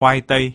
khoai tây.